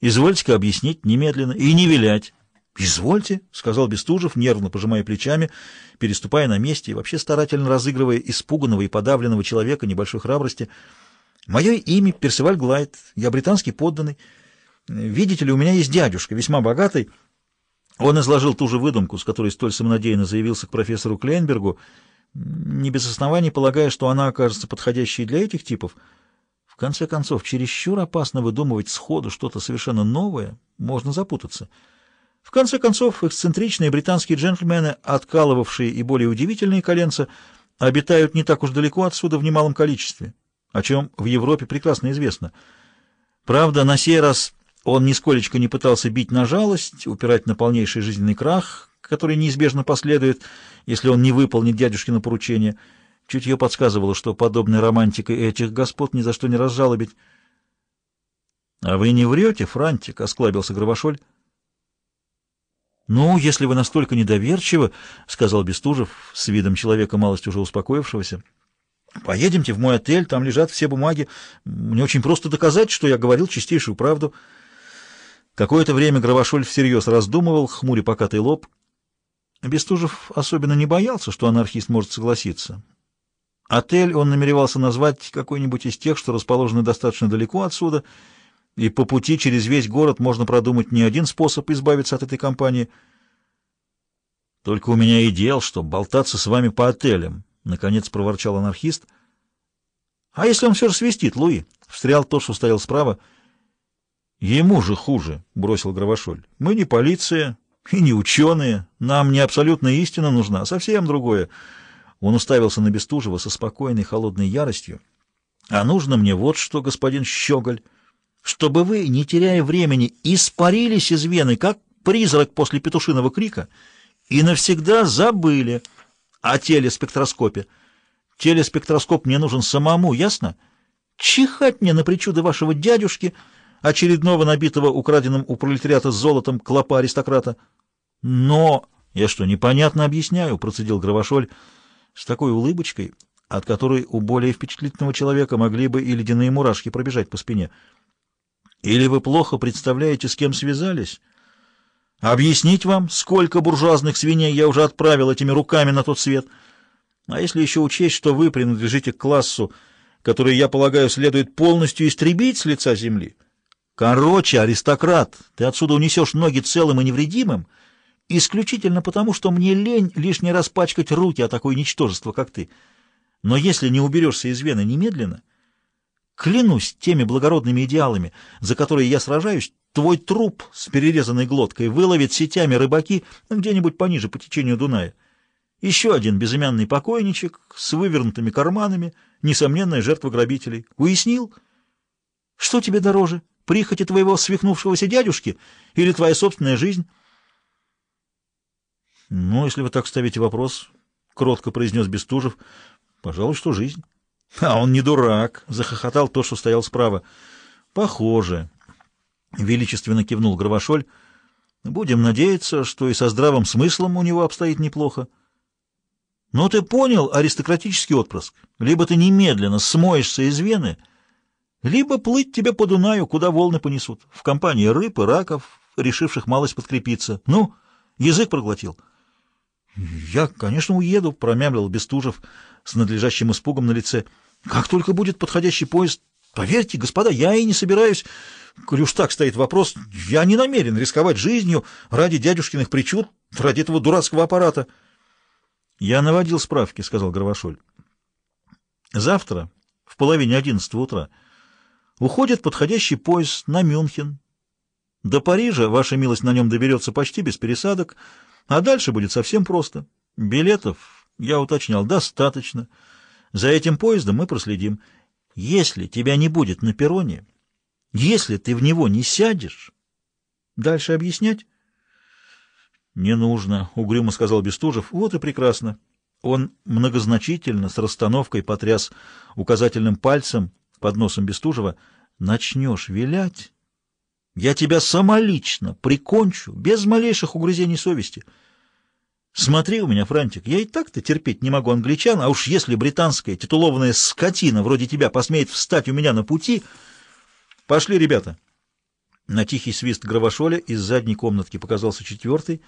Извольте-ка объяснить немедленно и не вилять. «Извольте», — сказал Бестужев, нервно пожимая плечами, переступая на месте и вообще старательно разыгрывая испуганного и подавленного человека небольшой храбрости. «Мое имя Персиваль Глайд, я британский подданный. Видите ли, у меня есть дядюшка, весьма богатый». Он изложил ту же выдумку, с которой столь самонадеянно заявился к профессору Клейнбергу, не без оснований полагая, что она окажется подходящей для этих типов. В конце концов, чересчур опасно выдумывать сходу что-то совершенно новое, можно запутаться. В конце концов, эксцентричные британские джентльмены, откалывавшие и более удивительные коленца, обитают не так уж далеко отсюда в немалом количестве, о чем в Европе прекрасно известно. Правда, на сей раз он нисколечко не пытался бить на жалость, упирать на полнейший жизненный крах, который неизбежно последует, если он не выполнит дядюшкино поручение. Чуть ее подсказывало, что подобной романтикой этих господ ни за что не разжалобить. — А вы не врете, Франтик? — осклабился Гравошоль. «Ну, если вы настолько недоверчивы, — сказал Бестужев с видом человека, малость уже успокоившегося, — поедемте в мой отель, там лежат все бумаги. Мне очень просто доказать, что я говорил чистейшую правду». Какое-то время Гравошоль всерьез раздумывал, хмуря покатый лоб. Бестужев особенно не боялся, что анархист может согласиться. Отель он намеревался назвать какой-нибудь из тех, что расположены достаточно далеко отсюда — и по пути через весь город можно продумать не один способ избавиться от этой компании. Только у меня и дел, что болтаться с вами по отелям, — наконец проворчал анархист. — А если он все же свистит, Луи? — встрял тот, что стоял справа. — Ему же хуже, — бросил Гравошоль. — Мы не полиция и не ученые. Нам не абсолютная истина нужна, а совсем другое. Он уставился на Бестужева со спокойной холодной яростью. — А нужно мне вот что, господин Щеголь чтобы вы, не теряя времени, испарились из Вены, как призрак после петушиного крика, и навсегда забыли о телеспектроскопе. Телеспектроскоп мне нужен самому, ясно? Чихать мне на причуды вашего дядюшки, очередного набитого украденным у пролетариата золотом клопа аристократа. Но... Я что, непонятно объясняю, процедил Гравошоль с такой улыбочкой, от которой у более впечатлительного человека могли бы и ледяные мурашки пробежать по спине. Или вы плохо представляете, с кем связались? Объяснить вам, сколько буржуазных свиней я уже отправил этими руками на тот свет? А если еще учесть, что вы принадлежите к классу, который, я полагаю, следует полностью истребить с лица земли? Короче, аристократ, ты отсюда унесешь ноги целым и невредимым, исключительно потому, что мне лень лишний раз пачкать руки о такое ничтожество, как ты. Но если не уберешься из Вены немедленно... Клянусь теми благородными идеалами, за которые я сражаюсь, твой труп с перерезанной глоткой выловит сетями рыбаки где-нибудь пониже по течению Дуная. Еще один безымянный покойничек с вывернутыми карманами, несомненная жертва грабителей. Уяснил? Что тебе дороже, прихоти твоего свихнувшегося дядюшки или твоя собственная жизнь? — Ну, если вы так ставите вопрос, — кротко произнес Бестужев, — пожалуй, что жизнь. — А он не дурак, — захохотал тот, что стоял справа. — Похоже, — величественно кивнул Гравошоль. — Будем надеяться, что и со здравым смыслом у него обстоит неплохо. — Ну ты понял, аристократический отпрыск, либо ты немедленно смоешься из Вены, либо плыть тебе по Дунаю, куда волны понесут, в компании рыб и раков, решивших малость подкрепиться. Ну, язык проглотил. — Я, конечно, уеду, — промямлил Бестужев с надлежащим испугом на лице. — как только будет подходящий поезд, поверьте, господа, я и не собираюсь... Коль уж так стоит вопрос, я не намерен рисковать жизнью ради дядюшкиных причуд, ради этого дурацкого аппарата. — Я наводил справки, — сказал Гравошоль. — Завтра, в половине одиннадцатого утра, уходит подходящий поезд на Мюнхен. До Парижа ваша милость на нем доберется почти без пересадок, а дальше будет совсем просто. Билетов, я уточнял, достаточно. — за этим поездом мы проследим. Если тебя не будет на перроне, если ты в него не сядешь, дальше объяснять? Не нужно, угрюмо сказал Бестужев. Вот и прекрасно. Он многозначительно с расстановкой потряс указательным пальцем под носом Бестужева. Начнешь вилять, я тебя самолично прикончу, без малейших угрызений совести. Смотри у меня, Франтик, я и так-то терпеть не могу англичан, а уж если британская титулованная скотина вроде тебя посмеет встать у меня на пути... Пошли, ребята. На тихий свист гравошоля из задней комнатки показался четвертый